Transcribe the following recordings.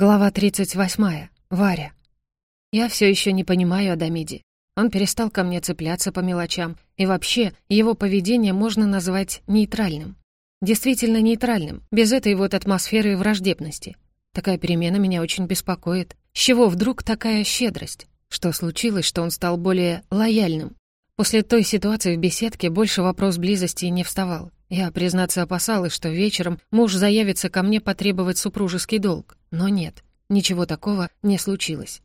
Глава 38. Варя. Я все еще не понимаю Адамиди. Он перестал ко мне цепляться по мелочам, и вообще его поведение можно назвать нейтральным. Действительно нейтральным, без этой вот атмосферы враждебности. Такая перемена меня очень беспокоит. С чего вдруг такая щедрость? Что случилось, что он стал более лояльным? После той ситуации в беседке больше вопрос близости не вставал. Я, признаться, опасалась, что вечером муж заявится ко мне потребовать супружеский долг. Но нет, ничего такого не случилось.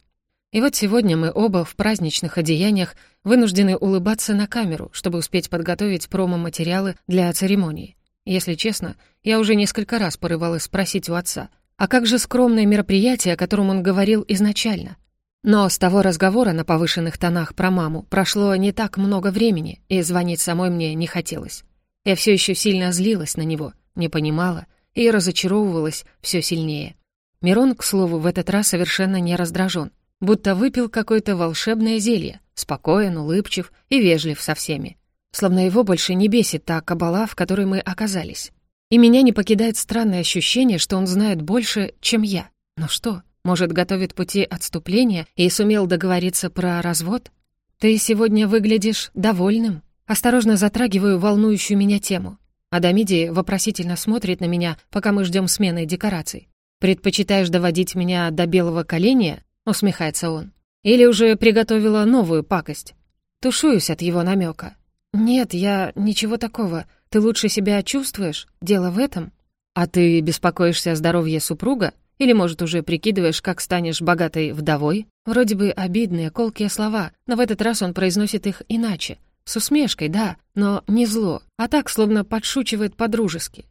И вот сегодня мы оба в праздничных одеяниях вынуждены улыбаться на камеру, чтобы успеть подготовить промо-материалы для церемонии. Если честно, я уже несколько раз порывалась спросить у отца, а как же скромное мероприятие, о котором он говорил изначально? Но с того разговора на повышенных тонах про маму прошло не так много времени, и звонить самой мне не хотелось. Я все еще сильно злилась на него, не понимала и разочаровывалась все сильнее. Мирон, к слову, в этот раз совершенно не раздражен, будто выпил какое-то волшебное зелье, спокоен, улыбчив и вежлив со всеми. Словно его больше не бесит та кабала, в которой мы оказались. И меня не покидает странное ощущение, что он знает больше, чем я. Но что, может, готовит пути отступления и сумел договориться про развод? Ты сегодня выглядишь довольным, Осторожно затрагиваю волнующую меня тему. Адамиди вопросительно смотрит на меня, пока мы ждем смены декораций. «Предпочитаешь доводить меня до белого коленя?» — усмехается он. «Или уже приготовила новую пакость?» Тушуюсь от его намека. «Нет, я ничего такого. Ты лучше себя чувствуешь? Дело в этом?» «А ты беспокоишься о здоровье супруга? Или, может, уже прикидываешь, как станешь богатой вдовой?» Вроде бы обидные, колкие слова, но в этот раз он произносит их иначе, с усмешкой, да, но не зло, а так, словно подшучивает по-дружески.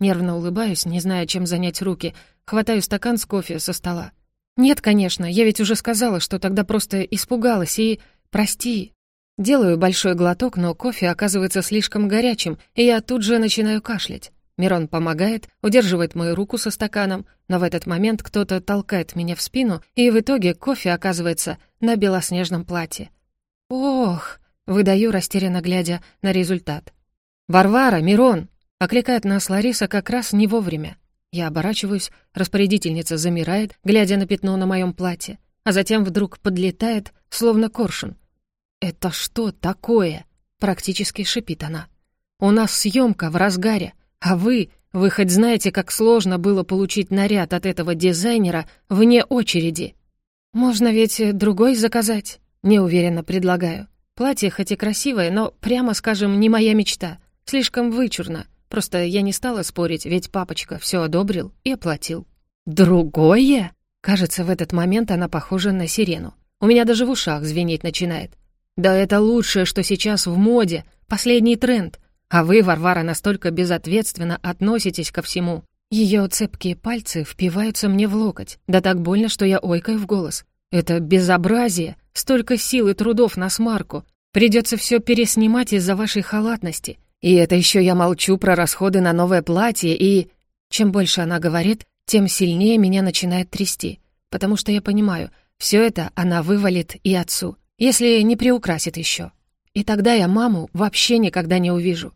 Нервно улыбаюсь, не зная, чем занять руки, хватаю стакан с кофе со стола. «Нет, конечно, я ведь уже сказала, что тогда просто испугалась и... прости». Делаю большой глоток, но кофе оказывается слишком горячим, и я тут же начинаю кашлять. Мирон помогает, удерживает мою руку со стаканом, но в этот момент кто-то толкает меня в спину, и в итоге кофе оказывается на белоснежном платье. «Ох!» Выдаю, растерянно глядя на результат. «Варвара, Мирон!» — окликает нас Лариса как раз не вовремя. Я оборачиваюсь, распорядительница замирает, глядя на пятно на моем платье, а затем вдруг подлетает, словно коршун. «Это что такое?» — практически шипит она. «У нас съемка в разгаре, а вы, вы хоть знаете, как сложно было получить наряд от этого дизайнера вне очереди?» «Можно ведь другой заказать?» — неуверенно предлагаю. Платье хоть и красивое, но, прямо скажем, не моя мечта. Слишком вычурно. Просто я не стала спорить, ведь папочка все одобрил и оплатил. «Другое?» Кажется, в этот момент она похожа на сирену. У меня даже в ушах звенеть начинает. «Да это лучшее, что сейчас в моде, последний тренд. А вы, Варвара, настолько безответственно относитесь ко всему». Ее цепкие пальцы впиваются мне в локоть, да так больно, что я ойкаю в голос. «Это безобразие! Столько сил и трудов на смарку. Придется все переснимать из-за вашей халатности. И это еще я молчу про расходы на новое платье и... Чем больше она говорит, тем сильнее меня начинает трясти. Потому что я понимаю, все это она вывалит и отцу, если не приукрасит еще. И тогда я маму вообще никогда не увижу.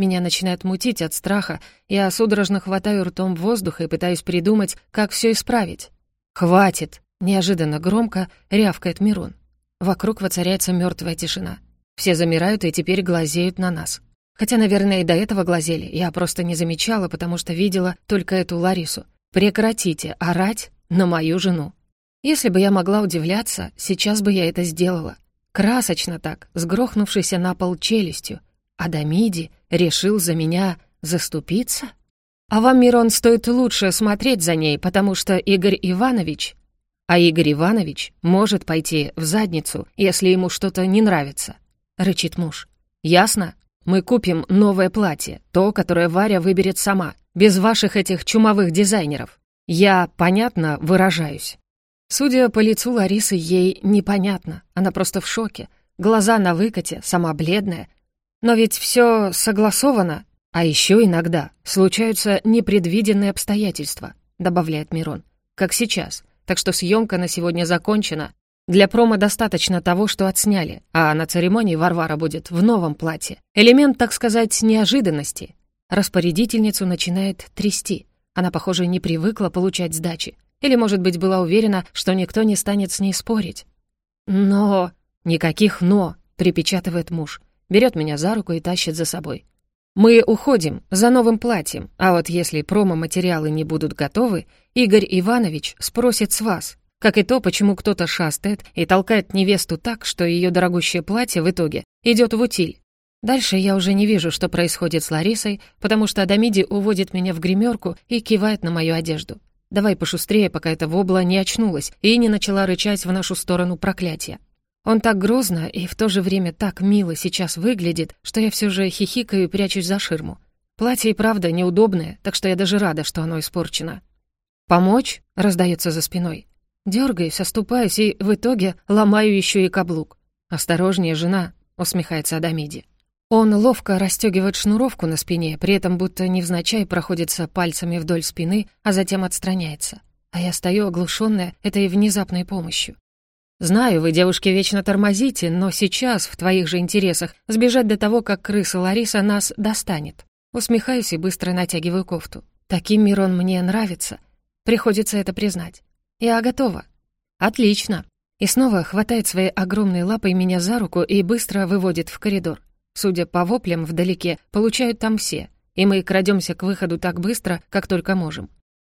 Меня начинает мутить от страха, я судорожно хватаю ртом воздуха и пытаюсь придумать, как все исправить. «Хватит!» Неожиданно громко рявкает Мирон. Вокруг воцаряется мертвая тишина. Все замирают и теперь глазеют на нас. Хотя, наверное, и до этого глазели. Я просто не замечала, потому что видела только эту Ларису. Прекратите орать на мою жену. Если бы я могла удивляться, сейчас бы я это сделала. Красочно так, сгрохнувшийся на пол челюстью. А Дамиди решил за меня заступиться? А вам, Мирон, стоит лучше смотреть за ней, потому что Игорь Иванович а Игорь Иванович может пойти в задницу, если ему что-то не нравится», — рычит муж. «Ясно? Мы купим новое платье, то, которое Варя выберет сама, без ваших этих чумовых дизайнеров. Я, понятно, выражаюсь». Судя по лицу Ларисы, ей непонятно, она просто в шоке. Глаза на выкате, сама бледная. Но ведь все согласовано. А еще иногда случаются непредвиденные обстоятельства, добавляет Мирон. Как сейчас так что съемка на сегодня закончена. Для промо достаточно того, что отсняли, а на церемонии Варвара будет в новом платье. Элемент, так сказать, неожиданности. Распорядительницу начинает трясти. Она, похоже, не привыкла получать сдачи. Или, может быть, была уверена, что никто не станет с ней спорить. «Но...» «Никаких «но», — припечатывает муж. Берет меня за руку и тащит за собой. «Мы уходим за новым платьем, а вот если промо-материалы не будут готовы, Игорь Иванович спросит с вас, как и то, почему кто-то шастает и толкает невесту так, что ее дорогущее платье в итоге идет в утиль. Дальше я уже не вижу, что происходит с Ларисой, потому что Адамиди уводит меня в гримерку и кивает на мою одежду. Давай пошустрее, пока эта вобла не очнулась и не начала рычать в нашу сторону проклятия. Он так грозно и в то же время так мило сейчас выглядит, что я все же хихикаю и прячусь за ширму. Платье и правда неудобное, так что я даже рада, что оно испорчено. «Помочь?» — раздается за спиной. Дергаюсь, оступаюсь и в итоге ломаю еще и каблук. «Осторожнее, жена», — усмехается Адамиди. Он ловко расстегивает шнуровку на спине, при этом будто невзначай проходится пальцами вдоль спины, а затем отстраняется. А я стою оглушенная этой внезапной помощью. Знаю, вы, девушки, вечно тормозите, но сейчас в твоих же интересах сбежать до того, как крыса Лариса нас достанет. Усмехаюсь и быстро натягиваю кофту. Таким Мирон мне нравится. Приходится это признать. Я готова. Отлично. И снова хватает своей огромной лапой меня за руку и быстро выводит в коридор. Судя по воплям вдалеке, получают там все, и мы крадемся к выходу так быстро, как только можем.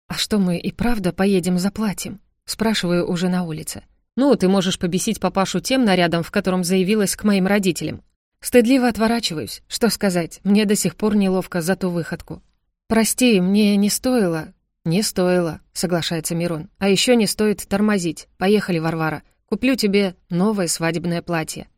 «А что мы и правда поедем заплатим?» Спрашиваю уже на улице. «Ну, ты можешь побесить папашу тем нарядом, в котором заявилась к моим родителям». Стыдливо отворачиваюсь. Что сказать, мне до сих пор неловко за ту выходку. «Прости, мне не стоило...» «Не стоило», — соглашается Мирон. «А еще не стоит тормозить. Поехали, Варвара. Куплю тебе новое свадебное платье».